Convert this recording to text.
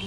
तो